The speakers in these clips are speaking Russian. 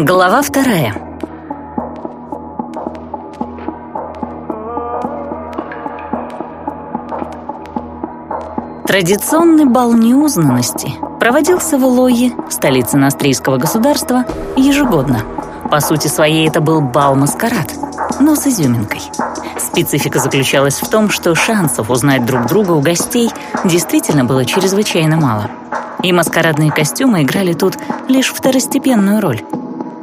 Глава вторая. Традиционный бал неузнанности проводился в Элойе, столице Настрийского государства, ежегодно. По сути своей это был бал-маскарад, но с изюминкой. Специфика заключалась в том, что шансов узнать друг друга у гостей действительно было чрезвычайно мало. И маскарадные костюмы играли тут лишь второстепенную роль —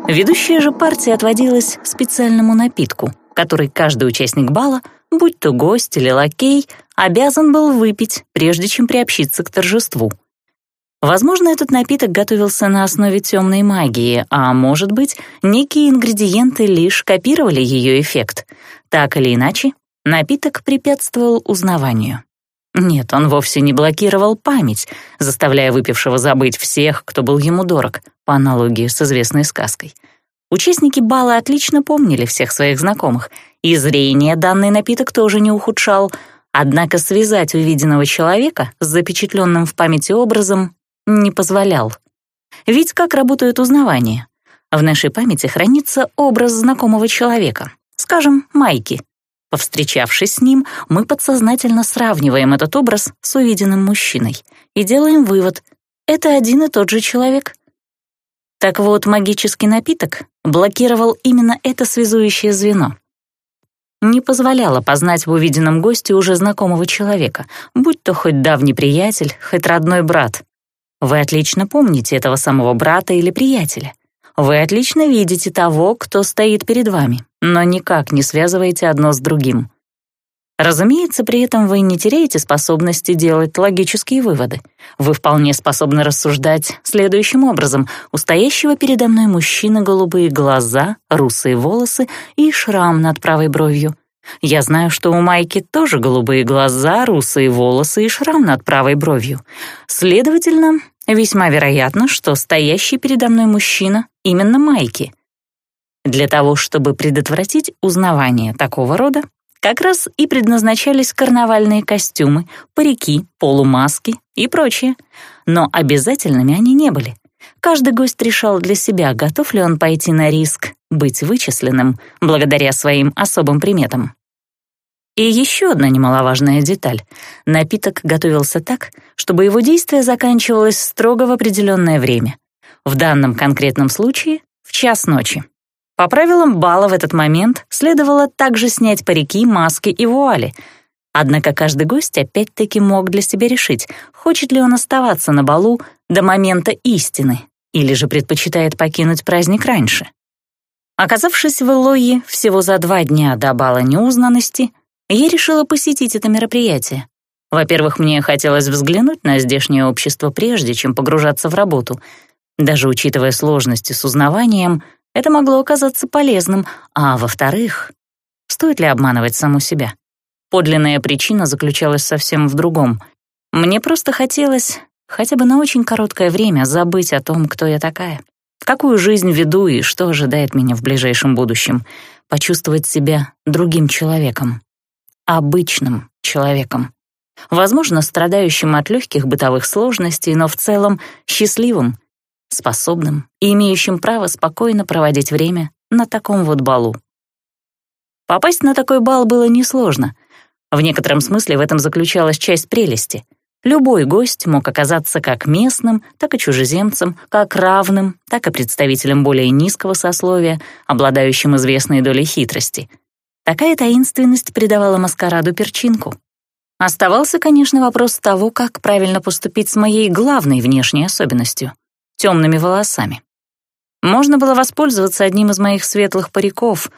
Ведущая же партия отводилась специальному напитку, который каждый участник бала, будь то гость или лакей, обязан был выпить, прежде чем приобщиться к торжеству. Возможно, этот напиток готовился на основе темной магии, а может быть, некие ингредиенты лишь копировали ее эффект. Так или иначе, напиток препятствовал узнаванию. Нет, он вовсе не блокировал память, заставляя выпившего забыть всех, кто был ему дорог, по аналогии с известной сказкой. Участники бала отлично помнили всех своих знакомых, и зрение данный напиток тоже не ухудшал, однако связать увиденного человека с запечатленным в памяти образом не позволял. Ведь как работает узнавание? В нашей памяти хранится образ знакомого человека, скажем, Майки, Повстречавшись с ним, мы подсознательно сравниваем этот образ с увиденным мужчиной и делаем вывод — это один и тот же человек. Так вот, магический напиток блокировал именно это связующее звено. Не позволяло познать в увиденном госте уже знакомого человека, будь то хоть давний приятель, хоть родной брат. Вы отлично помните этого самого брата или приятеля — вы отлично видите того, кто стоит перед вами, но никак не связываете одно с другим. Разумеется, при этом вы не теряете способности делать логические выводы. Вы вполне способны рассуждать следующим образом. У стоящего передо мной мужчины голубые глаза, русые волосы и шрам над правой бровью. Я знаю, что у Майки тоже голубые глаза, русые волосы и шрам над правой бровью. Следовательно, Весьма вероятно, что стоящий передо мной мужчина именно Майки. Для того, чтобы предотвратить узнавание такого рода, как раз и предназначались карнавальные костюмы, парики, полумаски и прочее. Но обязательными они не были. Каждый гость решал для себя, готов ли он пойти на риск быть вычисленным благодаря своим особым приметам. И еще одна немаловажная деталь. Напиток готовился так, чтобы его действие заканчивалось строго в определенное время. В данном конкретном случае — в час ночи. По правилам бала в этот момент следовало также снять парики, маски и вуали. Однако каждый гость опять-таки мог для себя решить, хочет ли он оставаться на балу до момента истины или же предпочитает покинуть праздник раньше. Оказавшись в Элойе всего за два дня до бала неузнанности, я решила посетить это мероприятие. Во-первых, мне хотелось взглянуть на здешнее общество прежде, чем погружаться в работу. Даже учитывая сложности с узнаванием, это могло оказаться полезным. А во-вторых, стоит ли обманывать саму себя? Подлинная причина заключалась совсем в другом. Мне просто хотелось хотя бы на очень короткое время забыть о том, кто я такая, какую жизнь веду и что ожидает меня в ближайшем будущем, почувствовать себя другим человеком обычным человеком. Возможно, страдающим от легких бытовых сложностей, но в целом счастливым, способным и имеющим право спокойно проводить время на таком вот балу. Попасть на такой бал было несложно. В некотором смысле в этом заключалась часть прелести. Любой гость мог оказаться как местным, так и чужеземцем, как равным, так и представителем более низкого сословия, обладающим известной долей хитрости — Такая таинственность придавала маскараду перчинку. Оставался, конечно, вопрос того, как правильно поступить с моей главной внешней особенностью — темными волосами. Можно было воспользоваться одним из моих светлых париков,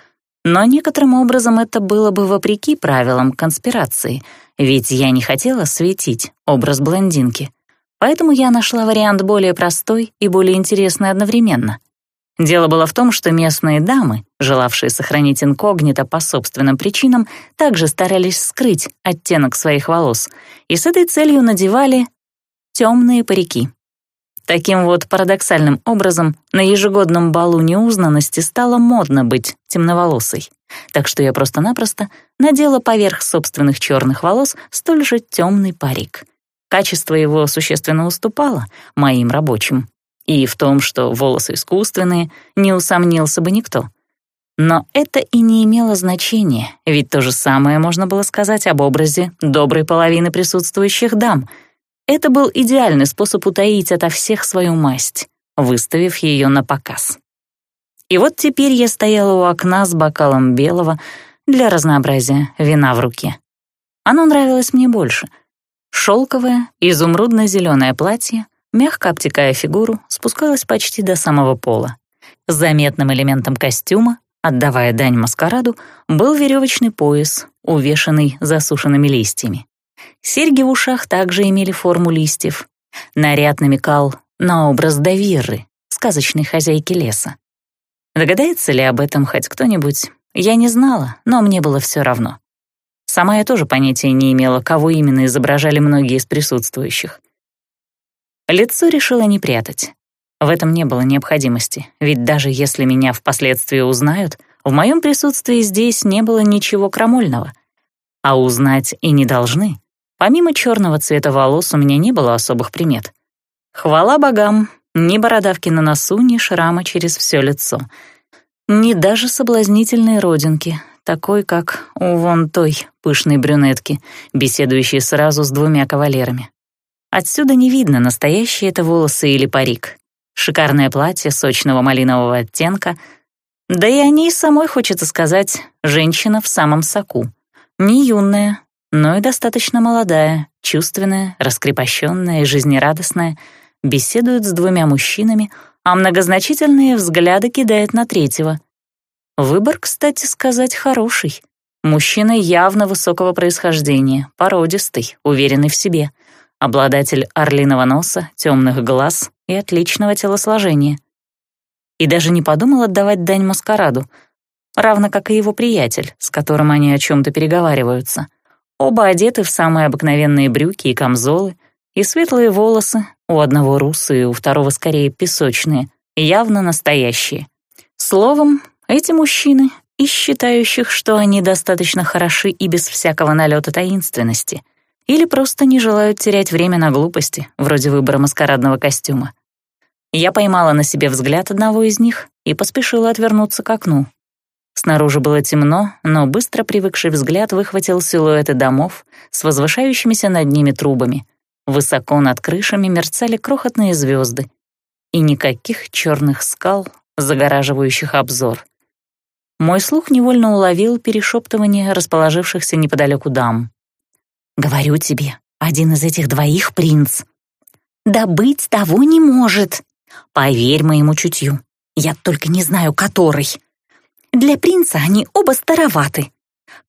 но некоторым образом это было бы вопреки правилам конспирации, ведь я не хотела светить образ блондинки. Поэтому я нашла вариант более простой и более интересный одновременно. Дело было в том, что местные дамы, желавшие сохранить инкогнито по собственным причинам, также старались скрыть оттенок своих волос и с этой целью надевали темные парики. Таким вот парадоксальным образом на ежегодном балу неузнанности стало модно быть темноволосой. Так что я просто-напросто надела поверх собственных черных волос столь же темный парик. Качество его существенно уступало моим рабочим, И в том, что волосы искусственные, не усомнился бы никто. Но это и не имело значения, ведь то же самое можно было сказать об образе доброй половины присутствующих дам. Это был идеальный способ утаить ото всех свою масть, выставив ее на показ. И вот теперь я стояла у окна с бокалом белого, для разнообразия, вина в руке. Оно нравилось мне больше. Шелковое, изумрудно-зеленое платье, мягко обтекая фигуру, спускалось почти до самого пола. С заметным элементом костюма, отдавая дань маскараду, был веревочный пояс, увешанный засушенными листьями. Серьги в ушах также имели форму листьев. Наряд намекал на образ Давиры, сказочной хозяйки леса. Догадается ли об этом хоть кто-нибудь, я не знала, но мне было все равно. Сама я тоже понятия не имела, кого именно изображали многие из присутствующих. Лицо решила не прятать. В этом не было необходимости, ведь даже если меня впоследствии узнают, в моем присутствии здесь не было ничего крамольного. А узнать и не должны. Помимо черного цвета волос у меня не было особых примет. Хвала богам, ни бородавки на носу, ни шрама через все лицо — ни даже соблазнительной родинки, такой, как у вон той пышной брюнетки, беседующей сразу с двумя кавалерами. Отсюда не видно, настоящие это волосы или парик. Шикарное платье сочного малинового оттенка. Да и о ней самой хочется сказать «женщина в самом соку». Не юная, но и достаточно молодая, чувственная, раскрепощенная и жизнерадостная, беседует с двумя мужчинами — а многозначительные взгляды кидает на третьего. Выбор, кстати сказать, хороший. Мужчина явно высокого происхождения, породистый, уверенный в себе, обладатель орлиного носа, темных глаз и отличного телосложения. И даже не подумал отдавать дань маскараду, равно как и его приятель, с которым они о чем-то переговариваются. Оба одеты в самые обыкновенные брюки и камзолы, и светлые волосы, у одного русые, у второго скорее песочные, явно настоящие. Словом, эти мужчины, из считающих, что они достаточно хороши и без всякого налета таинственности, или просто не желают терять время на глупости, вроде выбора маскарадного костюма. Я поймала на себе взгляд одного из них и поспешила отвернуться к окну. Снаружи было темно, но быстро привыкший взгляд выхватил силуэты домов с возвышающимися над ними трубами — Высоко над крышами мерцали крохотные звезды, и никаких черных скал, загораживающих обзор. Мой слух невольно уловил перешептывание расположившихся неподалеку дам. «Говорю тебе, один из этих двоих принц». «Да того не может!» «Поверь моему чутью, я только не знаю, который». «Для принца они оба староваты».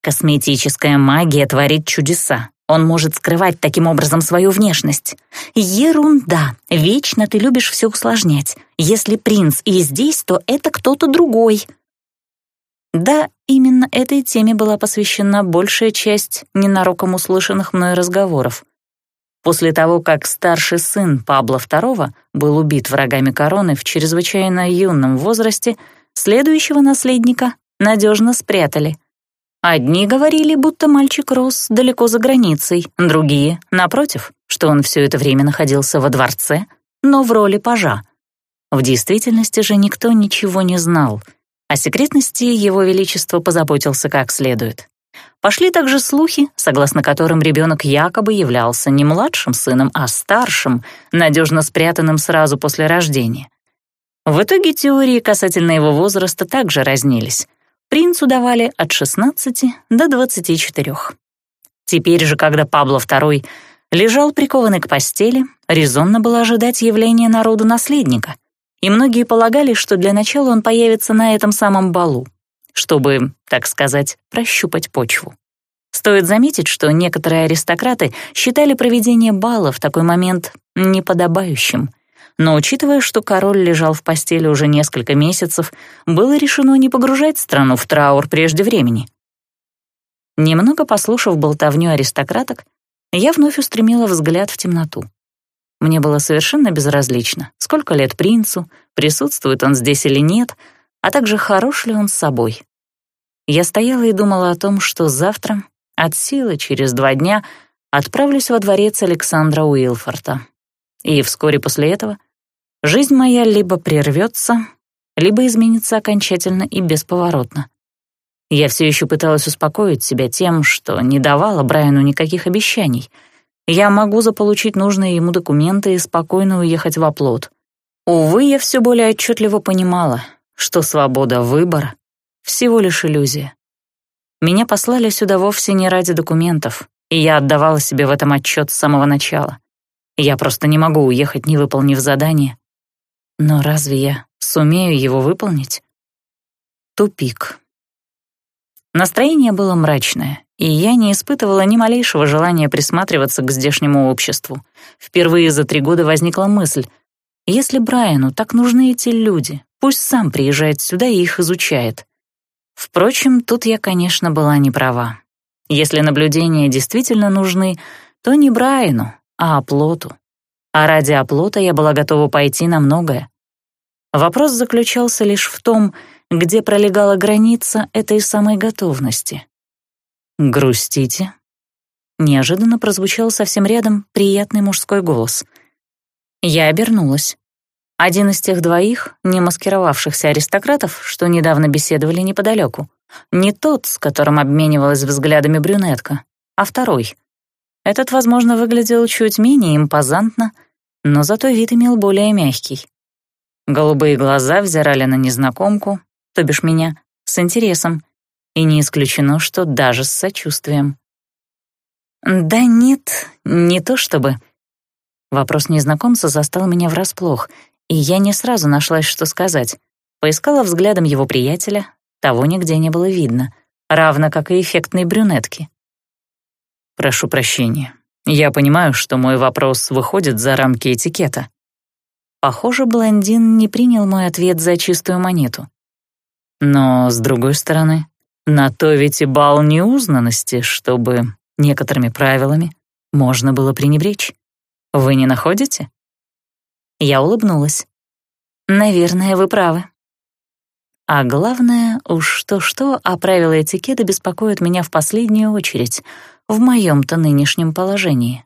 «Косметическая магия творит чудеса. Он может скрывать таким образом свою внешность. Ерунда. Вечно ты любишь все усложнять. Если принц и здесь, то это кто-то другой. Да, именно этой теме была посвящена большая часть ненароком услышанных мной разговоров. После того, как старший сын Пабло II был убит врагами короны в чрезвычайно юном возрасте, следующего наследника надежно спрятали — Одни говорили, будто мальчик рос далеко за границей, другие, напротив, что он все это время находился во дворце, но в роли пажа. В действительности же никто ничего не знал. О секретности его величество позаботился как следует. Пошли также слухи, согласно которым ребенок якобы являлся не младшим сыном, а старшим, надежно спрятанным сразу после рождения. В итоге теории касательно его возраста также разнились. Принцу давали от 16 до 24. Теперь же, когда Пабло II лежал прикованный к постели, резонно было ожидать явления народу наследника, и многие полагали, что для начала он появится на этом самом балу, чтобы, так сказать, прощупать почву. Стоит заметить, что некоторые аристократы считали проведение бала в такой момент неподобающим, но учитывая, что король лежал в постели уже несколько месяцев, было решено не погружать страну в траур прежде времени. Немного послушав болтовню аристократок, я вновь устремила взгляд в темноту. Мне было совершенно безразлично, сколько лет принцу, присутствует он здесь или нет, а также хорош ли он с собой. Я стояла и думала о том, что завтра, от силы через два дня, отправлюсь во дворец Александра Уилфорта. И вскоре после этого жизнь моя либо прервется, либо изменится окончательно и бесповоротно. Я все еще пыталась успокоить себя тем, что не давала Брайану никаких обещаний. Я могу заполучить нужные ему документы и спокойно уехать в оплот. Увы, я все более отчетливо понимала, что свобода выбора — всего лишь иллюзия. Меня послали сюда вовсе не ради документов, и я отдавала себе в этом отчет с самого начала. Я просто не могу уехать, не выполнив задание. Но разве я сумею его выполнить? Тупик. Настроение было мрачное, и я не испытывала ни малейшего желания присматриваться к здешнему обществу. Впервые за три года возникла мысль, если Брайану так нужны эти люди, пусть сам приезжает сюда и их изучает. Впрочем, тут я, конечно, была не права. Если наблюдения действительно нужны, то не Брайану, а оплоту. А ради оплота я была готова пойти на многое. Вопрос заключался лишь в том, где пролегала граница этой самой готовности. «Грустите?» Неожиданно прозвучал совсем рядом приятный мужской голос. Я обернулась. Один из тех двоих, не маскировавшихся аристократов, что недавно беседовали неподалеку. Не тот, с которым обменивалась взглядами брюнетка, а второй. Этот, возможно, выглядел чуть менее импозантно, но зато вид имел более мягкий. Голубые глаза взирали на незнакомку, то бишь меня, с интересом, и не исключено, что даже с сочувствием. «Да нет, не то чтобы...» Вопрос незнакомца застал меня врасплох, и я не сразу нашлась, что сказать. Поискала взглядом его приятеля, того нигде не было видно, равно как и эффектной брюнетки. «Прошу прощения. Я понимаю, что мой вопрос выходит за рамки этикета». Похоже, блондин не принял мой ответ за чистую монету. Но, с другой стороны, на то ведь и бал неузнанности, чтобы некоторыми правилами можно было пренебречь. Вы не находите? Я улыбнулась. Наверное, вы правы. А главное, уж что-что, а правила этикета беспокоят меня в последнюю очередь, в моем-то нынешнем положении.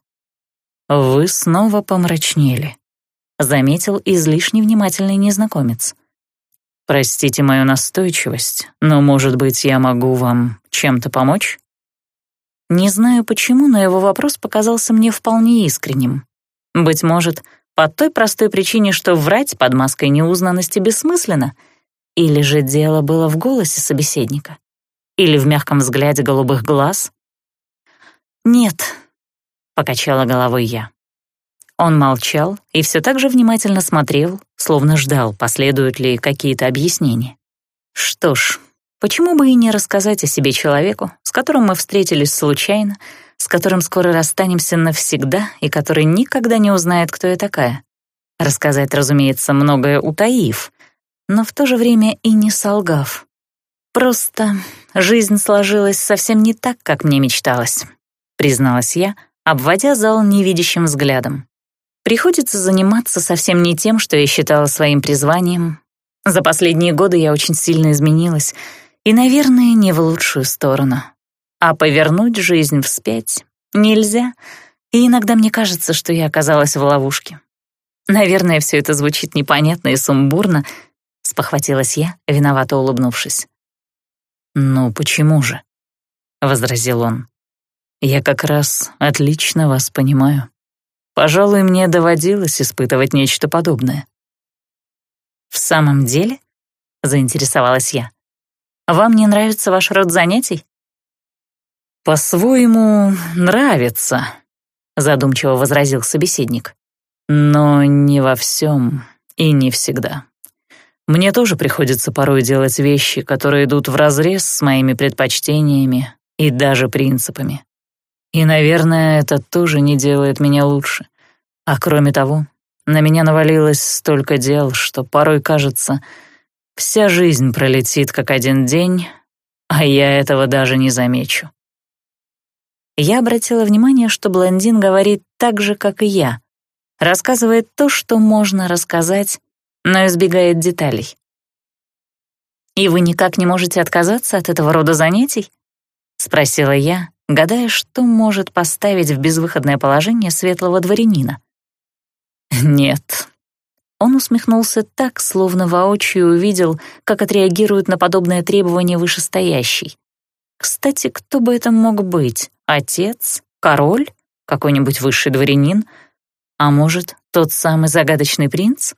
«Вы снова помрачнели», — заметил излишне внимательный незнакомец. «Простите мою настойчивость, но, может быть, я могу вам чем-то помочь?» Не знаю почему, но его вопрос показался мне вполне искренним. Быть может, по той простой причине, что врать под маской неузнанности бессмысленно — или же дело было в голосе собеседника? Или в мягком взгляде голубых глаз? «Нет», — покачала головой я. Он молчал и все так же внимательно смотрел, словно ждал, последуют ли какие-то объяснения. Что ж, почему бы и не рассказать о себе человеку, с которым мы встретились случайно, с которым скоро расстанемся навсегда и который никогда не узнает, кто я такая? Рассказать, разумеется, многое утаив, но в то же время и не солгав. Просто жизнь сложилась совсем не так, как мне мечталось, призналась я, обводя зал невидящим взглядом. Приходится заниматься совсем не тем, что я считала своим призванием. За последние годы я очень сильно изменилась, и, наверное, не в лучшую сторону. А повернуть жизнь вспять нельзя, и иногда мне кажется, что я оказалась в ловушке. Наверное, все это звучит непонятно и сумбурно, — спохватилась я, виновато улыбнувшись. «Ну почему же?» — возразил он. «Я как раз отлично вас понимаю. Пожалуй, мне доводилось испытывать нечто подобное». «В самом деле?» — заинтересовалась я. «Вам не нравится ваш род занятий?» «По-своему нравится», — задумчиво возразил собеседник. «Но не во всем и не всегда». Мне тоже приходится порой делать вещи, которые идут вразрез с моими предпочтениями и даже принципами. И, наверное, это тоже не делает меня лучше. А кроме того, на меня навалилось столько дел, что порой кажется, вся жизнь пролетит как один день, а я этого даже не замечу. Я обратила внимание, что блондин говорит так же, как и я, рассказывает то, что можно рассказать, но избегает деталей. «И вы никак не можете отказаться от этого рода занятий?» — спросила я, гадая, что может поставить в безвыходное положение светлого дворянина. «Нет». Он усмехнулся так, словно воочию увидел, как отреагирует на подобное требование вышестоящий. Кстати, кто бы это мог быть? Отец? Король? Какой-нибудь высший дворянин? А может, тот самый загадочный принц?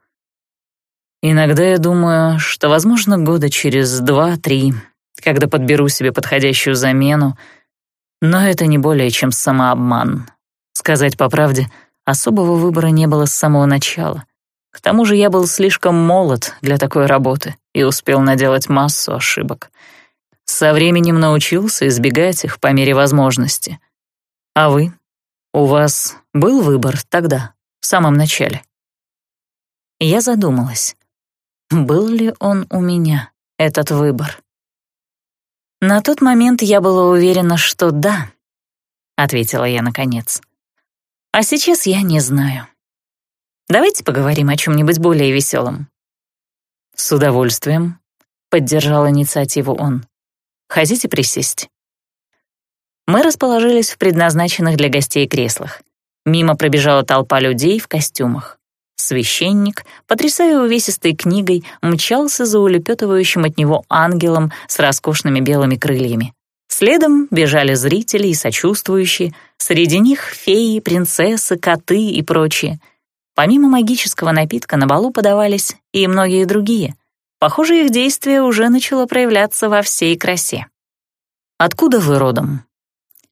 Иногда я думаю, что, возможно, года через два-три, когда подберу себе подходящую замену, но это не более чем самообман. Сказать по правде, особого выбора не было с самого начала — к тому же я был слишком молод для такой работы и успел наделать массу ошибок. Со временем научился избегать их по мере возможности. А вы? У вас был выбор тогда, в самом начале? Я задумалась, был ли он у меня, этот выбор. На тот момент я была уверена, что да, — ответила я наконец. А сейчас я не знаю. Давайте поговорим о чем-нибудь более веселом». «С удовольствием», — поддержал инициативу он. «Хотите присесть?» Мы расположились в предназначенных для гостей креслах. Мимо пробежала толпа людей в костюмах. Священник, потрясая увесистой книгой, мчался за улепетывающим от него ангелом с роскошными белыми крыльями. Следом бежали зрители и сочувствующие, среди них феи, принцессы, коты и прочие — Помимо магического напитка на балу подавались и многие другие. Похоже, их действие уже начало проявляться во всей красе. «Откуда вы родом?»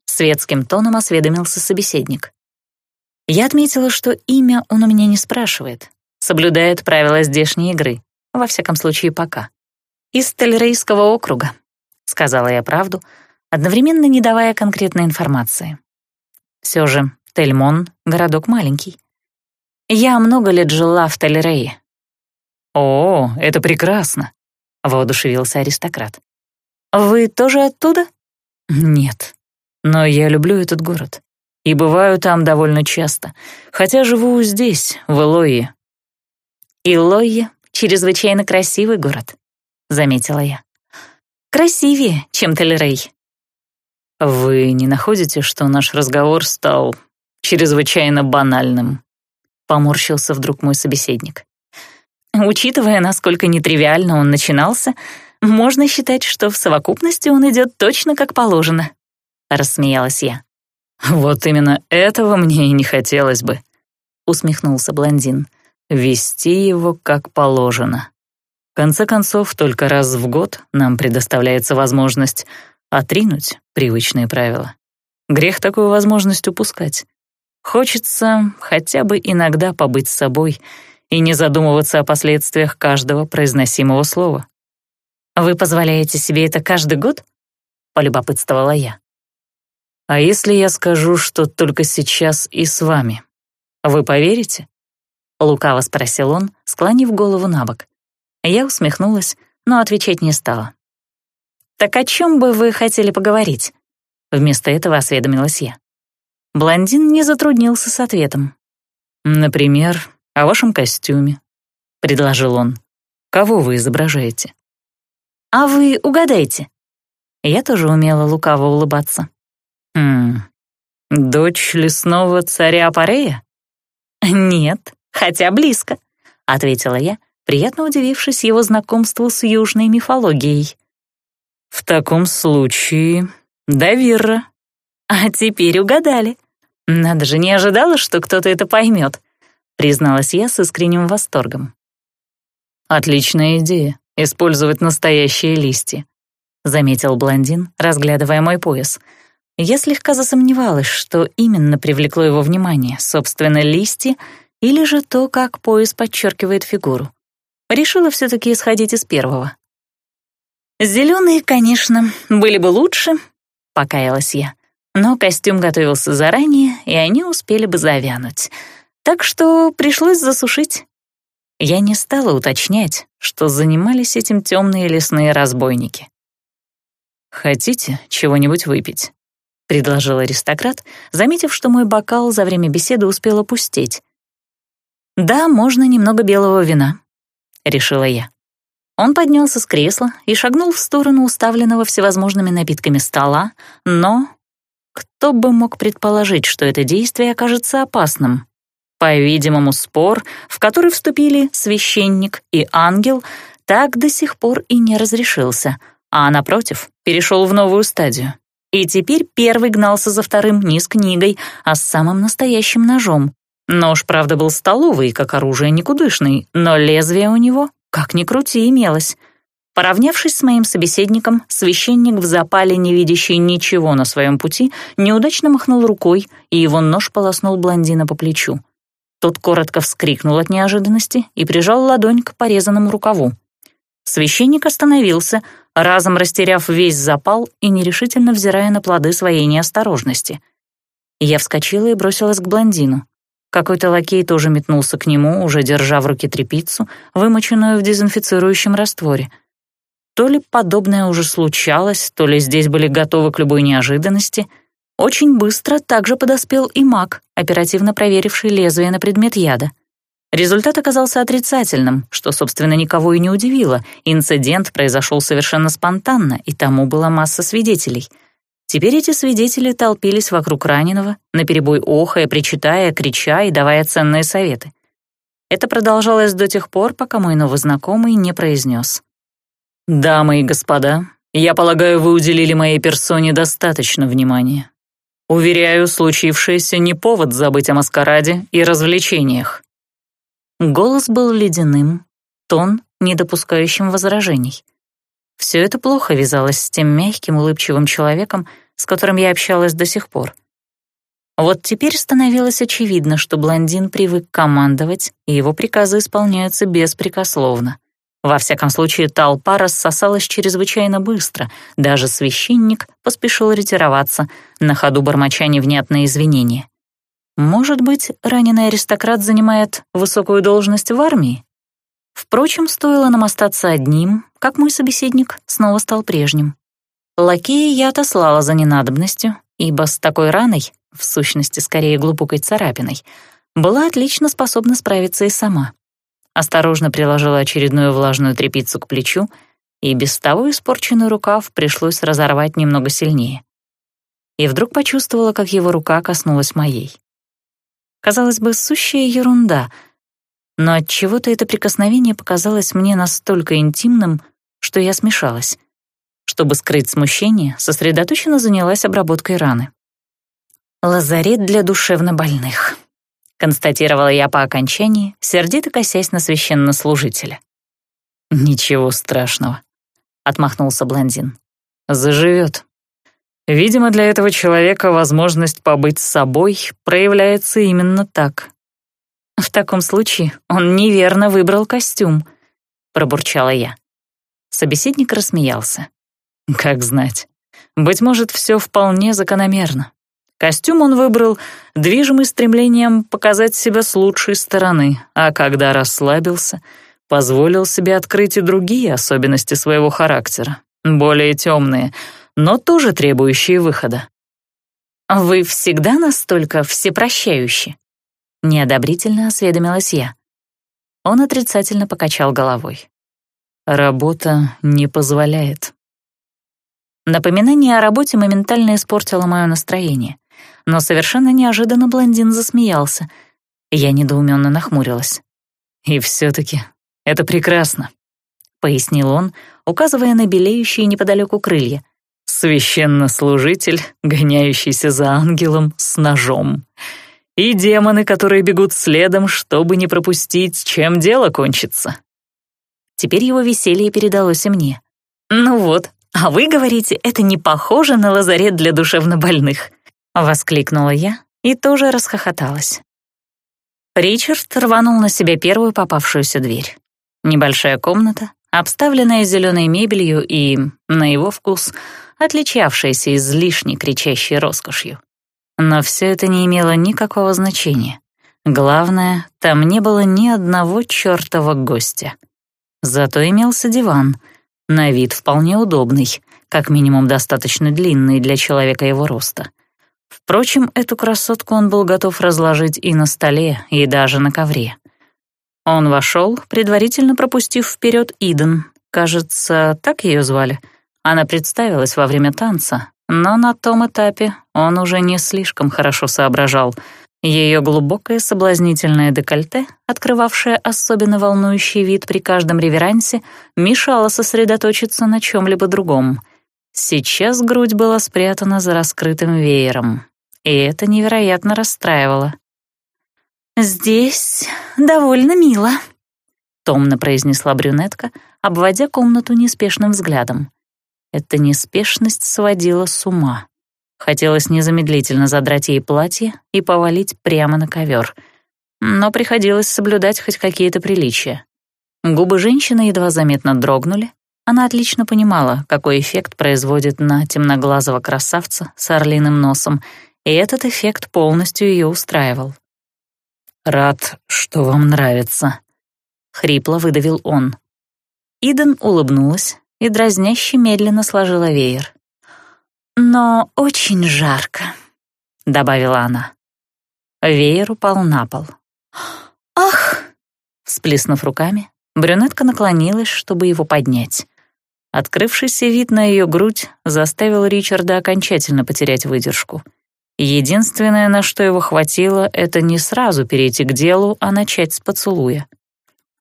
Светским тоном осведомился собеседник. Я отметила, что имя он у меня не спрашивает, соблюдает правила здешней игры, во всяком случае пока. «Из Телерейского округа», — сказала я правду, одновременно не давая конкретной информации. Все же Тельмон — городок маленький. Я много лет жила в Толерее». «О, это прекрасно», — воодушевился аристократ. «Вы тоже оттуда?» «Нет, но я люблю этот город и бываю там довольно часто, хотя живу здесь, в Элойе». «Илойе — чрезвычайно красивый город», — заметила я. «Красивее, чем Толерей». «Вы не находите, что наш разговор стал чрезвычайно банальным?» поморщился вдруг мой собеседник. Учитывая, насколько нетривиально он начинался, можно считать, что в совокупности он идет точно как положено, рассмеялась я. Вот именно этого мне и не хотелось бы, усмехнулся блондин. Вести его как положено. В конце концов, только раз в год нам предоставляется возможность отринуть привычные правила. Грех такую возможность упускать. Хочется хотя бы иногда побыть с собой и не задумываться о последствиях каждого произносимого слова. «Вы позволяете себе это каждый год?» — полюбопытствовала я. «А если я скажу, что только сейчас и с вами, вы поверите?» — лукаво спросил он, склонив голову на бок. Я усмехнулась, но отвечать не стала. «Так о чем бы вы хотели поговорить?» Вместо этого осведомилась я. Блондин не затруднился с ответом. «Например, о вашем костюме», — предложил он. «Кого вы изображаете?» «А вы угадайте». Я тоже умела лукаво улыбаться. «Хм, дочь лесного царя Парея?» «Нет, хотя близко», — ответила я, приятно удивившись его знакомству с южной мифологией. «В таком случае, Давирра», «А теперь угадали. Надо же, не ожидала, что кто-то это поймет», — призналась я с искренним восторгом. «Отличная идея — использовать настоящие листья», — заметил блондин, разглядывая мой пояс. Я слегка засомневалась, что именно привлекло его внимание, собственно, листья или же то, как пояс подчеркивает фигуру. Решила все таки исходить из первого. «Зелёные, конечно, были бы лучше», — покаялась я. Но костюм готовился заранее, и они успели бы завянуть. Так что пришлось засушить. Я не стала уточнять, что занимались этим темные лесные разбойники. «Хотите чего-нибудь выпить?» — предложил аристократ, заметив, что мой бокал за время беседы успел опустеть. «Да, можно немного белого вина», — решила я. Он поднялся с кресла и шагнул в сторону уставленного всевозможными напитками стола, но кто бы мог предположить, что это действие окажется опасным? По-видимому, спор, в который вступили священник и ангел, так до сих пор и не разрешился, а, напротив, перешел в новую стадию. И теперь первый гнался за вторым не с книгой, а с самым настоящим ножом. Нож, правда, был столовый, как оружие никудышный, но лезвие у него, как ни крути, имелось. Поравнявшись с моим собеседником, священник в запале, не видящий ничего на своем пути, неудачно махнул рукой, и его нож полоснул блондина по плечу. Тот коротко вскрикнул от неожиданности и прижал ладонь к порезанному рукаву. Священник остановился, разом растеряв весь запал и нерешительно взирая на плоды своей неосторожности. Я вскочила и бросилась к блондину. Какой-то лакей тоже метнулся к нему, уже держа в руке трепицу, вымоченную в дезинфицирующем растворе. То ли подобное уже случалось, то ли здесь были готовы к любой неожиданности. Очень быстро также подоспел и маг, оперативно проверивший лезвие на предмет яда — Результат оказался отрицательным, что, собственно, никого и не удивило. Инцидент произошел совершенно спонтанно, и тому была масса свидетелей. Теперь эти свидетели толпились вокруг раненого, наперебой охая, причитая, крича и давая ценные советы. Это продолжалось до тех пор, пока мой новый знакомый не произнес. «Дамы и господа, я полагаю, вы уделили моей персоне достаточно внимания. Уверяю, случившееся не повод забыть о маскараде и развлечениях. Голос был ледяным, тон — не допускающим возражений. Все это плохо вязалось с тем мягким, улыбчивым человеком, с которым я общалась до сих пор. Вот теперь становилось очевидно, что блондин привык командовать, и его приказы исполняются беспрекословно. Во всяком случае, толпа рассосалась чрезвычайно быстро, даже священник поспешил ретироваться, на ходу бормоча невнятные извинения. Может быть, раненый аристократ занимает высокую должность в армии? Впрочем, стоило нам остаться одним, как мой собеседник снова стал прежним. Лакея я отослала за ненадобностью, ибо с такой раной, в сущности, скорее глубокой царапиной, была отлично способна справиться и сама. Осторожно приложила очередную влажную тряпицу к плечу, и без того испорченный рукав пришлось разорвать немного сильнее. И вдруг почувствовала, как его рука коснулась моей. Казалось бы, сущая ерунда, но от чего то это прикосновение показалось мне настолько интимным, что я смешалась. Чтобы скрыть смущение, сосредоточенно занялась обработкой раны. «Лазарет для душевнобольных», — констатировала я по окончании, сердито косясь на священнослужителя. «Ничего страшного», — отмахнулся блондин. «Заживет. Видимо, для этого человека возможность побыть с собой проявляется именно так. «В таком случае он неверно выбрал костюм», — пробурчала я. Собеседник рассмеялся. «Как знать. Быть может, все вполне закономерно. Костюм он выбрал, движимый стремлением показать себя с лучшей стороны, а когда расслабился, позволил себе открыть и другие особенности своего характера, более темные — но тоже требующие выхода. «Вы всегда настолько всепрощающи?» Неодобрительно осведомилась я. Он отрицательно покачал головой. «Работа не позволяет». Напоминание о работе моментально испортило мое настроение, но совершенно неожиданно блондин засмеялся. Я недоуменно нахмурилась. «И все-таки это прекрасно», — пояснил он, указывая на белеющие неподалеку крылья священнослужитель, гоняющийся за ангелом с ножом, и демоны, которые бегут следом, чтобы не пропустить, чем дело кончится. Теперь его веселье передалось и мне. «Ну вот, а вы говорите, это не похоже на лазарет для душевнобольных», — воскликнула я и тоже расхохоталась. Ричард рванул на себя первую попавшуюся дверь. Небольшая комната, обставленная зеленой мебелью и, на его вкус, отличавшаяся излишне кричащей роскошью. Но все это не имело никакого значения. Главное, там не было ни одного чертова гостя. Зато имелся диван, на вид вполне удобный, как минимум достаточно длинный для человека его роста. Впрочем, эту красотку он был готов разложить и на столе, и даже на ковре. Он вошел, предварительно пропустив вперед Иден. Кажется, так ее звали — она представилась во время танца, но на том этапе он уже не слишком хорошо соображал. Ее глубокое соблазнительное декольте, открывавшее особенно волнующий вид при каждом реверансе, мешало сосредоточиться на чем-либо другом. Сейчас грудь была спрятана за раскрытым веером, и это невероятно расстраивало. «Здесь довольно мило», — томно произнесла брюнетка, обводя комнату неспешным взглядом. Эта неспешность сводила с ума. Хотелось незамедлительно задрать ей платье и повалить прямо на ковер. Но приходилось соблюдать хоть какие-то приличия. Губы женщины едва заметно дрогнули. Она отлично понимала, какой эффект производит на темноглазого красавца с орлиным носом, и этот эффект полностью ее устраивал. «Рад, что вам нравится», — хрипло выдавил он. Иден улыбнулась и дразняще медленно сложила веер. «Но очень жарко», — добавила она. Веер упал на пол. «Ах!» Всплеснув руками, брюнетка наклонилась, чтобы его поднять. Открывшийся вид на ее грудь заставил Ричарда окончательно потерять выдержку. Единственное, на что его хватило, это не сразу перейти к делу, а начать с поцелуя.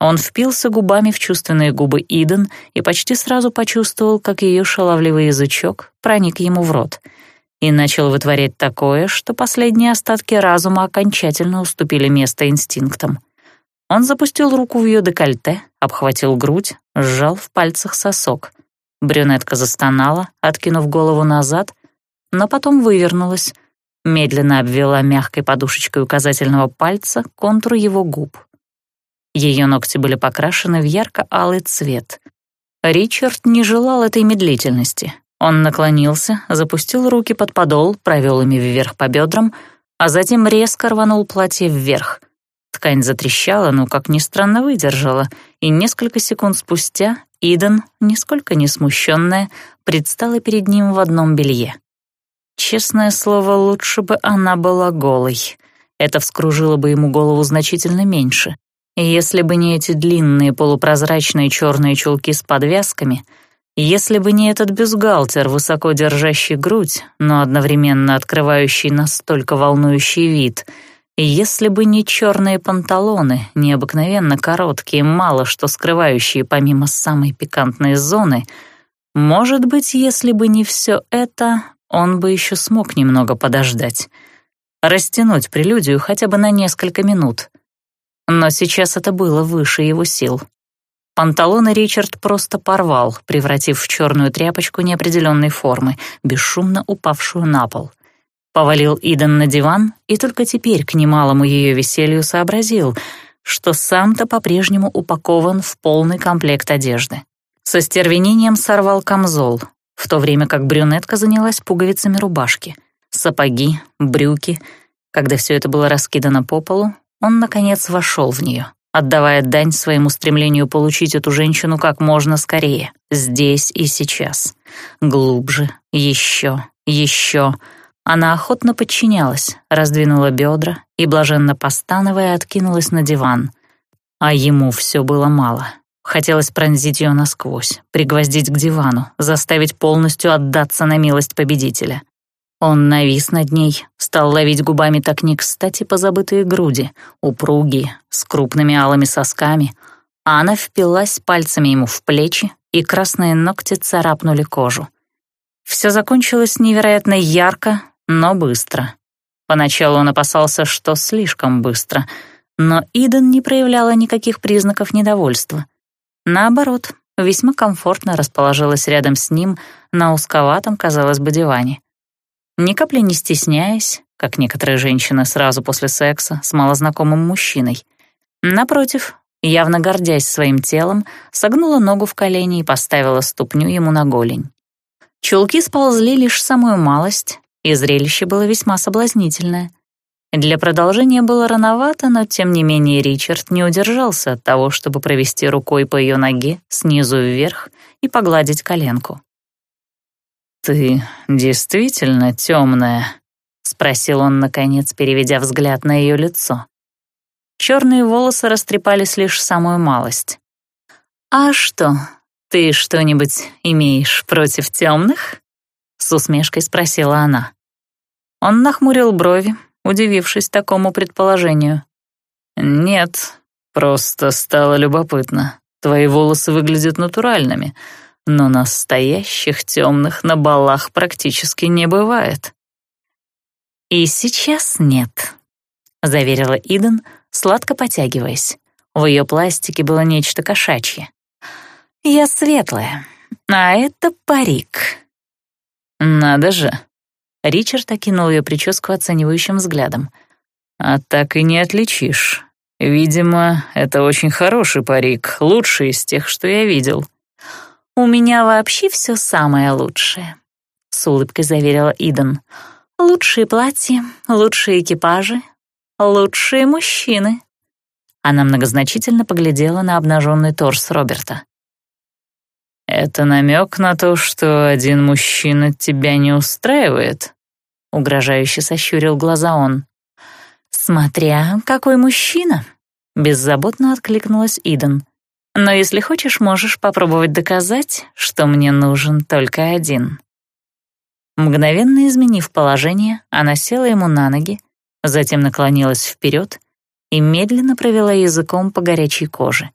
Он впился губами в чувственные губы Иден и почти сразу почувствовал, как ее шаловливый язычок проник ему в рот и начал вытворять такое, что последние остатки разума окончательно уступили место инстинктам. Он запустил руку в ее декольте, обхватил грудь, сжал в пальцах сосок. Брюнетка застонала, откинув голову назад, но потом вывернулась, медленно обвела мягкой подушечкой указательного пальца контур его губ. Ее ногти были покрашены в ярко-алый цвет. Ричард не желал этой медлительности. Он наклонился, запустил руки под подол, провел ими вверх по бедрам, а затем резко рванул платье вверх. Ткань затрещала, но, как ни странно, выдержала, и несколько секунд спустя Иден, нисколько не смущенная, предстала перед ним в одном белье. Честное слово, лучше бы она была голой. Это вскружило бы ему голову значительно меньше. Если бы не эти длинные полупрозрачные черные чулки с подвязками, если бы не этот бюстгальтер, высоко держащий грудь, но одновременно открывающий настолько волнующий вид, если бы не черные панталоны, необыкновенно короткие, мало что скрывающие помимо самой пикантной зоны, может быть, если бы не все это, он бы еще смог немного подождать. Растянуть прелюдию хотя бы на несколько минут — но сейчас это было выше его сил. Панталоны Ричард просто порвал, превратив в черную тряпочку неопределенной формы, бесшумно упавшую на пол. Повалил Иден на диван и только теперь к немалому ее веселью сообразил, что сам-то по-прежнему упакован в полный комплект одежды. Со стервенением сорвал камзол, в то время как брюнетка занялась пуговицами рубашки. Сапоги, брюки. Когда все это было раскидано по полу, он, наконец, вошел в нее, отдавая дань своему стремлению получить эту женщину как можно скорее, здесь и сейчас. Глубже, еще, еще. Она охотно подчинялась, раздвинула бедра и, блаженно постановая, откинулась на диван. А ему все было мало. Хотелось пронзить ее насквозь, пригвоздить к дивану, заставить полностью отдаться на милость победителя. Он навис над ней, стал ловить губами так не кстати позабытые груди, упругие, с крупными алыми сосками, она впилась пальцами ему в плечи, и красные ногти царапнули кожу. Все закончилось невероятно ярко, но быстро. Поначалу он опасался, что слишком быстро, но Иден не проявляла никаких признаков недовольства. Наоборот, весьма комфортно расположилась рядом с ним на узковатом, казалось бы, диване ни капли не стесняясь, как некоторые женщины сразу после секса с малознакомым мужчиной. Напротив, явно гордясь своим телом, согнула ногу в колени и поставила ступню ему на голень. Чулки сползли лишь самую малость, и зрелище было весьма соблазнительное. Для продолжения было рановато, но тем не менее Ричард не удержался от того, чтобы провести рукой по ее ноге снизу вверх и погладить коленку. «Ты действительно темная?» — спросил он, наконец, переведя взгляд на ее лицо. Черные волосы растрепались лишь самую малость. «А что, ты что-нибудь имеешь против темных?» — с усмешкой спросила она. Он нахмурил брови, удивившись такому предположению. «Нет, просто стало любопытно. Твои волосы выглядят натуральными, но настоящих темных на балах практически не бывает». «И сейчас нет», — заверила Иден, сладко потягиваясь. В ее пластике было нечто кошачье. «Я светлая, а это парик». «Надо же!» Ричард окинул ее прическу оценивающим взглядом. «А так и не отличишь. Видимо, это очень хороший парик, лучший из тех, что я видел». «У меня вообще все самое лучшее», — с улыбкой заверила Иден. «Лучшие платья, лучшие экипажи, лучшие мужчины». Она многозначительно поглядела на обнаженный торс Роберта. «Это намек на то, что один мужчина тебя не устраивает?» — угрожающе сощурил глаза он. «Смотря какой мужчина», — беззаботно откликнулась Иден. «Но если хочешь, можешь попробовать доказать, что мне нужен только один». Мгновенно изменив положение, она села ему на ноги, затем наклонилась вперед и медленно провела языком по горячей коже.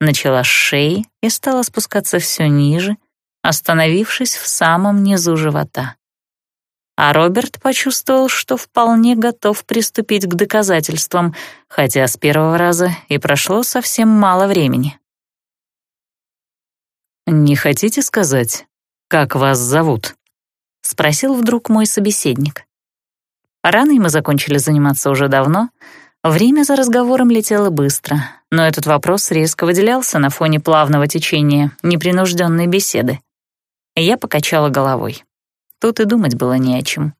Начала с шеи и стала спускаться все ниже, остановившись в самом низу живота. А Роберт почувствовал, что вполне готов приступить к доказательствам, хотя с первого раза и прошло совсем мало времени. «Не хотите сказать, как вас зовут?» — спросил вдруг мой собеседник. Рано мы закончили заниматься уже давно, время за разговором летело быстро, но этот вопрос резко выделялся на фоне плавного течения непринужденной беседы. Я покачала головой. Тут и думать было не о чем.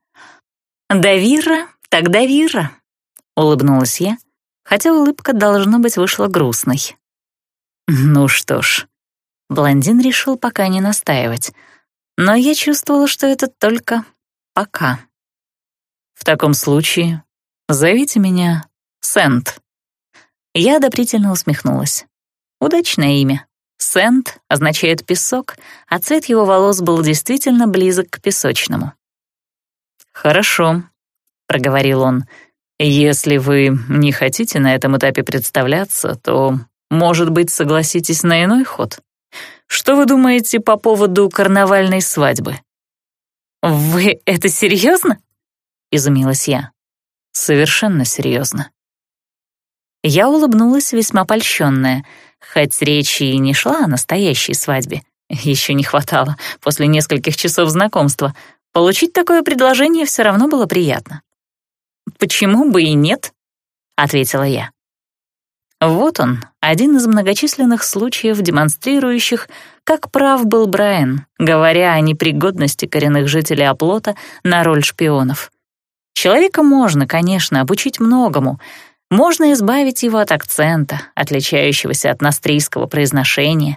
«Да Вира, тогда Вира», — улыбнулась я, хотя улыбка, должно быть, вышла грустной. «Ну что ж», — блондин решил пока не настаивать, но я чувствовала, что это только пока. В таком случае зовите меня Сент. Я одобрительно усмехнулась. Удачное имя. Сент означает «песок», а цвет его волос был действительно близок к песочному. «Хорошо», — проговорил он. «Если вы не хотите на этом этапе представляться, то, может быть, согласитесь на иной ход? Что вы думаете по поводу карнавальной свадьбы?» «Вы это серьезно?» изумилась я. Совершенно серьезно. Я улыбнулась весьма польщенная, хоть речи и не шла о настоящей свадьбе. Еще не хватало после нескольких часов знакомства. Получить такое предложение все равно было приятно. «Почему бы и нет?» — ответила я. Вот он, один из многочисленных случаев, демонстрирующих, как прав был Брайан, говоря о непригодности коренных жителей оплота на роль шпионов. Человека можно, конечно, обучить многому. Можно избавить его от акцента, отличающегося от настрийского произношения.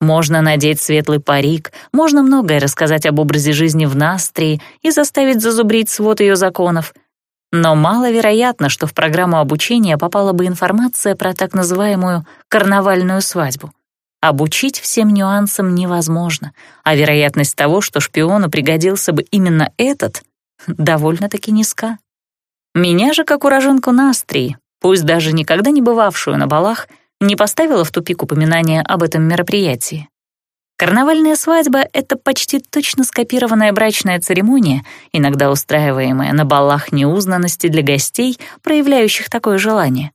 Можно надеть светлый парик, можно многое рассказать об образе жизни в Настрии и заставить зазубрить свод ее законов. Но маловероятно, что в программу обучения попала бы информация про так называемую «карнавальную свадьбу». Обучить всем нюансам невозможно, а вероятность того, что шпиону пригодился бы именно этот — довольно-таки низка. Меня же, как уроженку Настрии, пусть даже никогда не бывавшую на балах, не поставило в тупик упоминание об этом мероприятии. Карнавальная свадьба — это почти точно скопированная брачная церемония, иногда устраиваемая на балах неузнанности для гостей, проявляющих такое желание.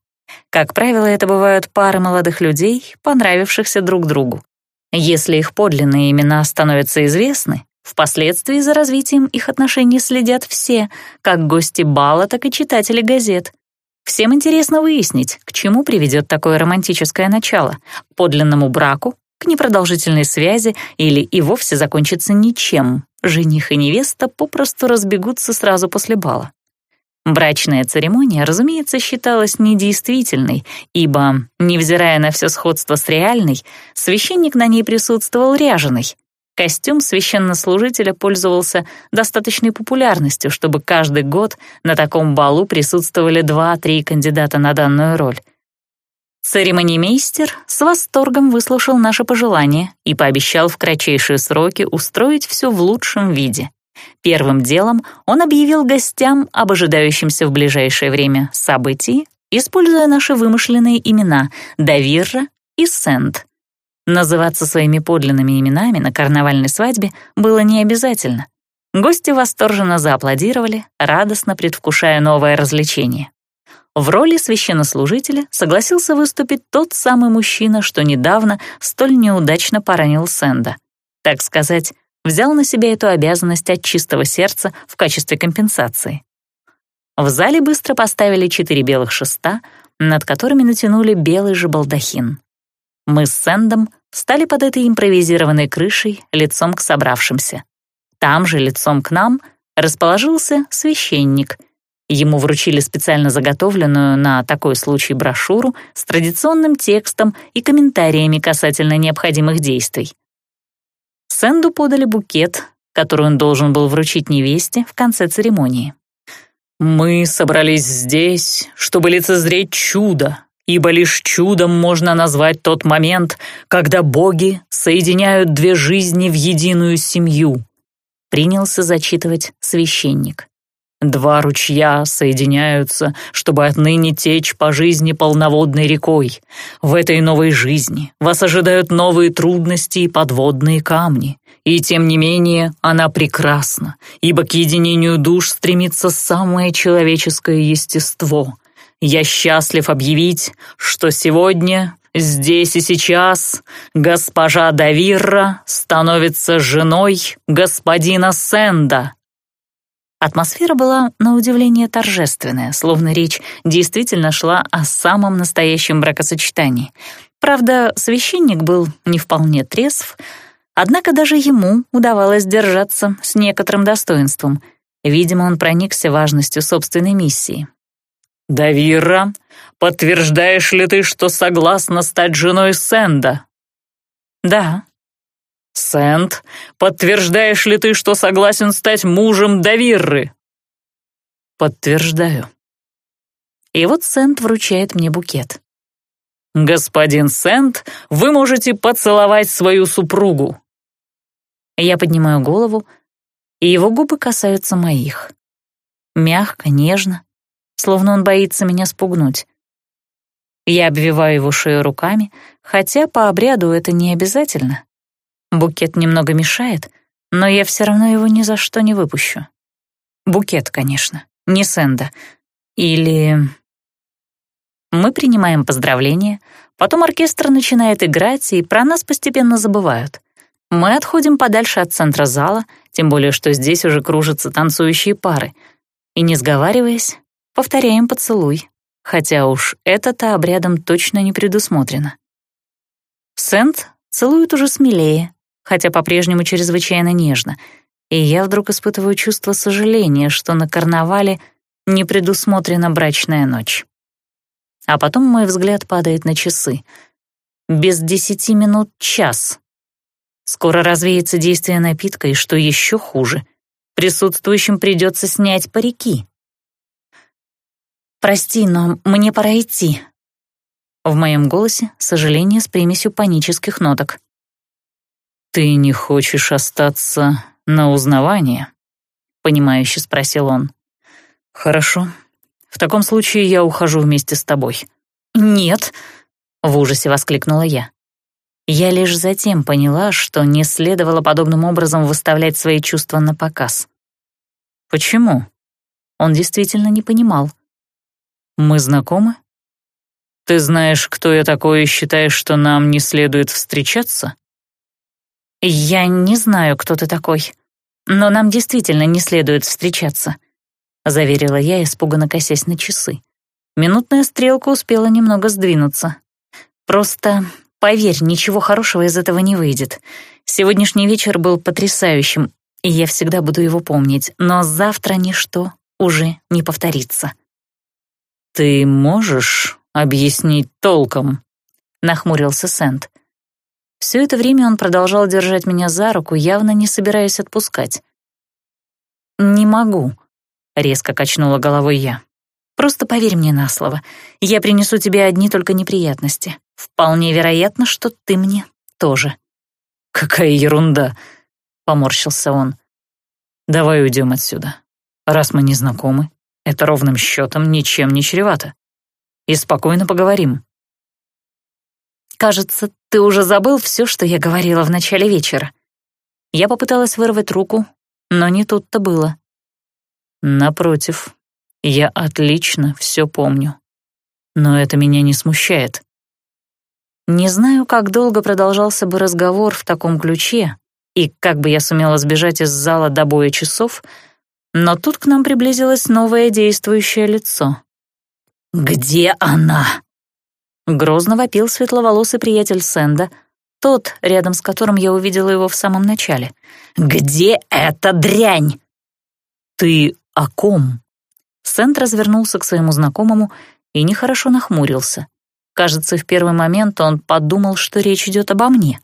Как правило, это бывают пары молодых людей, понравившихся друг другу. Если их подлинные имена становятся известны, Впоследствии за развитием их отношений следят все, как гости бала, так и читатели газет. Всем интересно выяснить, к чему приведет такое романтическое начало — к подлинному браку, к непродолжительной связи или и вовсе закончится ничем. Жених и невеста попросту разбегутся сразу после бала. Брачная церемония, разумеется, считалась недействительной, ибо, невзирая на все сходство с реальной, священник на ней присутствовал ряженый — Костюм священнослужителя пользовался достаточной популярностью, чтобы каждый год на таком балу присутствовали два-три кандидата на данную роль. Церемонимейстер с восторгом выслушал наше пожелание и пообещал в кратчайшие сроки устроить все в лучшем виде. Первым делом он объявил гостям об ожидающемся в ближайшее время событии, используя наши вымышленные имена Давирра и Сент. Называться своими подлинными именами на карнавальной свадьбе было не обязательно. Гости восторженно зааплодировали, радостно предвкушая новое развлечение. В роли священнослужителя согласился выступить тот самый мужчина, что недавно столь неудачно поранил Сэнда. Так сказать, взял на себя эту обязанность от чистого сердца в качестве компенсации. В зале быстро поставили четыре белых шеста, над которыми натянули белый же балдахин. Мы с Сэндом встали под этой импровизированной крышей лицом к собравшимся. Там же, лицом к нам, расположился священник. Ему вручили специально заготовленную на такой случай брошюру с традиционным текстом и комментариями касательно необходимых действий. Сэнду подали букет, который он должен был вручить невесте в конце церемонии. «Мы собрались здесь, чтобы лицезреть чудо, ибо лишь чудом можно назвать тот момент, когда боги соединяют две жизни в единую семью», принялся зачитывать священник. Два ручья соединяются, чтобы отныне течь по жизни полноводной рекой. В этой новой жизни вас ожидают новые трудности и подводные камни. И тем не менее она прекрасна, ибо к единению душ стремится самое человеческое естество. Я счастлив объявить, что сегодня, здесь и сейчас, госпожа Давирра становится женой господина Сенда, Атмосфера была, на удивление, торжественная, словно речь действительно шла о самом настоящем бракосочетании. Правда, священник был не вполне трезв, однако даже ему удавалось держаться с некоторым достоинством. Видимо, он проникся важностью собственной миссии. «Давира, подтверждаешь ли ты, что согласна стать женой Сэнда?» «Да», Сент, подтверждаешь ли ты, что согласен стать мужем Давирры?» «Подтверждаю». И вот Сент вручает мне букет. «Господин Сент, вы можете поцеловать свою супругу». Я поднимаю голову, и его губы касаются моих. Мягко, нежно, словно он боится меня спугнуть. Я обвиваю его шею руками, хотя по обряду это не обязательно. Букет немного мешает, но я все равно его ни за что не выпущу. Букет, конечно, не Сэнда. Или... Мы принимаем поздравления, потом оркестр начинает играть, и про нас постепенно забывают. Мы отходим подальше от центра зала, тем более что здесь уже кружатся танцующие пары, и, не сговариваясь, повторяем поцелуй, хотя уж это-то обрядом точно не предусмотрено. Сент целует уже смелее, хотя по-прежнему чрезвычайно нежно, и я вдруг испытываю чувство сожаления, что на карнавале не предусмотрена брачная ночь. А потом мой взгляд падает на часы. Без десяти минут час. Скоро развеется действие напитка, и что еще хуже, присутствующим придется снять парики. «Прости, но мне пора идти». В моем голосе сожаление с примесью панических ноток. «Ты не хочешь остаться на узнавание?» — понимающе спросил он. «Хорошо. В таком случае я ухожу вместе с тобой». «Нет!» — в ужасе воскликнула я. Я лишь затем поняла, что не следовало подобным образом выставлять свои чувства на показ. «Почему?» Он действительно не понимал. «Мы знакомы? Ты знаешь, кто я такой и считаешь, что нам не следует встречаться?» «Я не знаю, кто ты такой, но нам действительно не следует встречаться», заверила я, испуганно косясь на часы. Минутная стрелка успела немного сдвинуться. «Просто поверь, ничего хорошего из этого не выйдет. Сегодняшний вечер был потрясающим, и я всегда буду его помнить, но завтра ничто уже не повторится». «Ты можешь объяснить толком?» — нахмурился Сент. Все это время он продолжал держать меня за руку, явно не собираясь отпускать. «Не могу», — резко качнула головой я. «Просто поверь мне на слово. Я принесу тебе одни только неприятности. Вполне вероятно, что ты мне тоже». «Какая ерунда!» — поморщился он. Давай уйдем отсюда. Раз мы не знакомы, это ровным счетом ничем не чревато. И спокойно поговорим. Кажется, ты уже забыл все, что я говорила в начале вечера. Я попыталась вырвать руку, но не тут-то было. Напротив, я отлично все помню. Но это меня не смущает. Не знаю, как долго продолжался бы разговор в таком ключе, и как бы я сумела сбежать из зала до боя часов, но тут к нам приблизилось новое действующее лицо. «Где она?» Грозно вопил светловолосый приятель Сэнда, тот, рядом с которым я увидела его в самом начале. «Где эта дрянь?» «Ты о ком?» Сэнд развернулся к своему знакомому и нехорошо нахмурился. Кажется, в первый момент он подумал, что речь идет обо мне.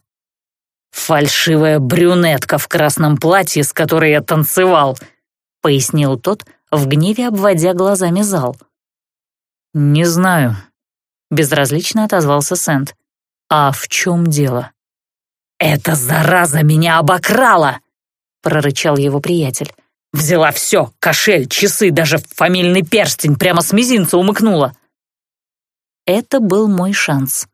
«Фальшивая брюнетка в красном платье, с которой я танцевал», — пояснил тот, в гневе обводя глазами зал. «Не знаю», — безразлично отозвался Сэнд. «А в чем дело?» «Эта зараза меня обокрала!» — прорычал его приятель. «Взяла все, кошель, часы, даже фамильный перстень прямо с мизинца умыкнула». Это был мой шанс.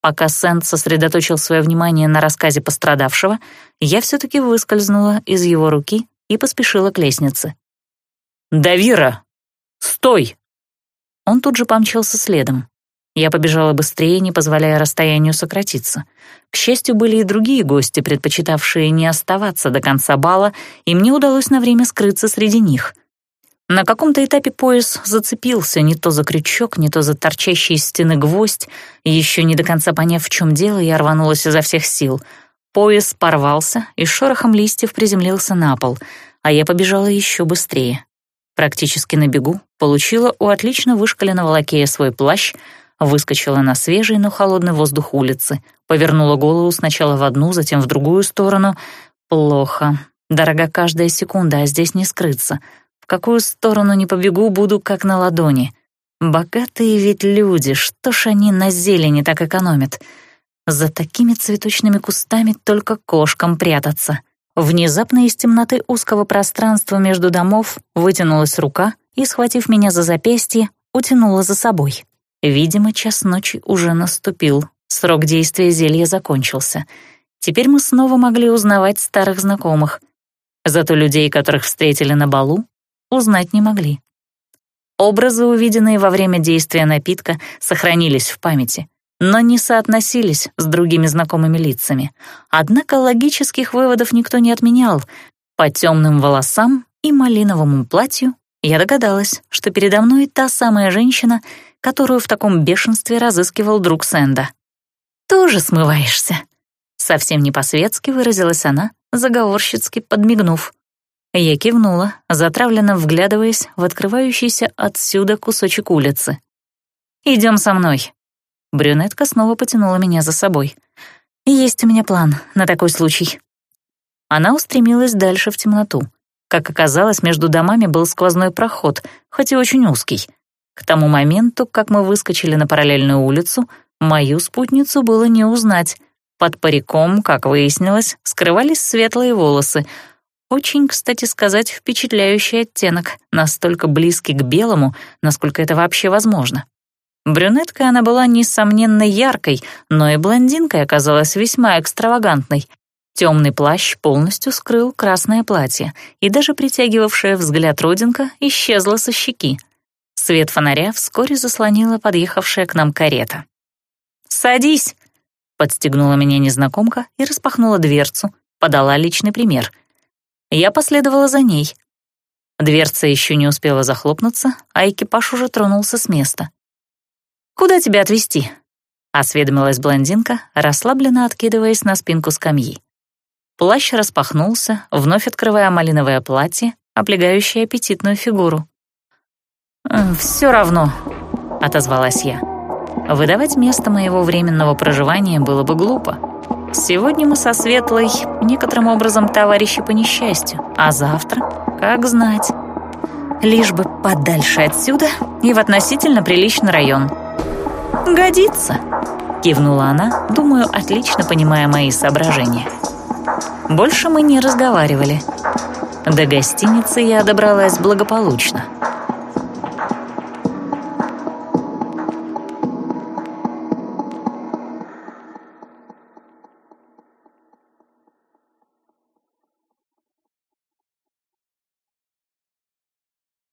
Пока Сент сосредоточил свое внимание на рассказе пострадавшего, я все-таки выскользнула из его руки и поспешила к лестнице. «Давира! Стой!» Он тут же помчался следом. Я побежала быстрее, не позволяя расстоянию сократиться. К счастью, были и другие гости, предпочитавшие не оставаться до конца бала, и мне удалось на время скрыться среди них — на каком-то этапе пояс зацепился не то за крючок, не то за торчащий из стены гвоздь, и еще не до конца поняв, в чем дело, я рванулась изо всех сил. Пояс порвался и шорохом листьев приземлился на пол, а я побежала еще быстрее. Практически на бегу получила у отлично вышкаленного лакея свой плащ, выскочила на свежий, но холодный воздух улицы, повернула голову сначала в одну, затем в другую сторону. Плохо. Дорога каждая секунда, а здесь не скрыться — какую сторону не побегу, буду как на ладони. Богатые ведь люди, что ж они на зелени так экономят? За такими цветочными кустами только кошкам прятаться. Внезапно из темноты узкого пространства между домов вытянулась рука и, схватив меня за запястье, утянула за собой. Видимо, час ночи уже наступил, срок действия зелья закончился. Теперь мы снова могли узнавать старых знакомых. Зато людей, которых встретили на балу, узнать не могли. Образы, увиденные во время действия напитка, сохранились в памяти, но не соотносились с другими знакомыми лицами. Однако логических выводов никто не отменял. По темным волосам и малиновому платью я догадалась, что передо мной та самая женщина, которую в таком бешенстве разыскивал друг Сэнда. «Тоже смываешься?» Совсем не по-светски выразилась она, заговорщицки подмигнув. Я кивнула, затравленно вглядываясь в открывающийся отсюда кусочек улицы. «Идем со мной». Брюнетка снова потянула меня за собой. «Есть у меня план на такой случай». Она устремилась дальше в темноту. Как оказалось, между домами был сквозной проход, хоть и очень узкий. К тому моменту, как мы выскочили на параллельную улицу, мою спутницу было не узнать. Под париком, как выяснилось, скрывались светлые волосы — очень, кстати сказать, впечатляющий оттенок, настолько близкий к белому, насколько это вообще возможно. Брюнеткой она была, несомненно, яркой, но и блондинкой оказалась весьма экстравагантной. Темный плащ полностью скрыл красное платье, и даже притягивавшая взгляд родинка исчезла со щеки. Свет фонаря вскоре заслонила подъехавшая к нам карета. «Садись!» — подстегнула меня незнакомка и распахнула дверцу, подала личный пример — я последовала за ней. Дверца еще не успела захлопнуться, а экипаж уже тронулся с места. «Куда тебя отвезти?» — осведомилась блондинка, расслабленно откидываясь на спинку скамьи. Плащ распахнулся, вновь открывая малиновое платье, облегающее аппетитную фигуру. «Все равно», — отозвалась я. Выдавать место моего временного проживания было бы глупо. Сегодня мы со Светлой некоторым образом товарищи по несчастью, а завтра, как знать. Лишь бы подальше отсюда и в относительно приличный район. «Годится», — кивнула она, думаю, отлично понимая мои соображения. Больше мы не разговаривали. До гостиницы я добралась благополучно —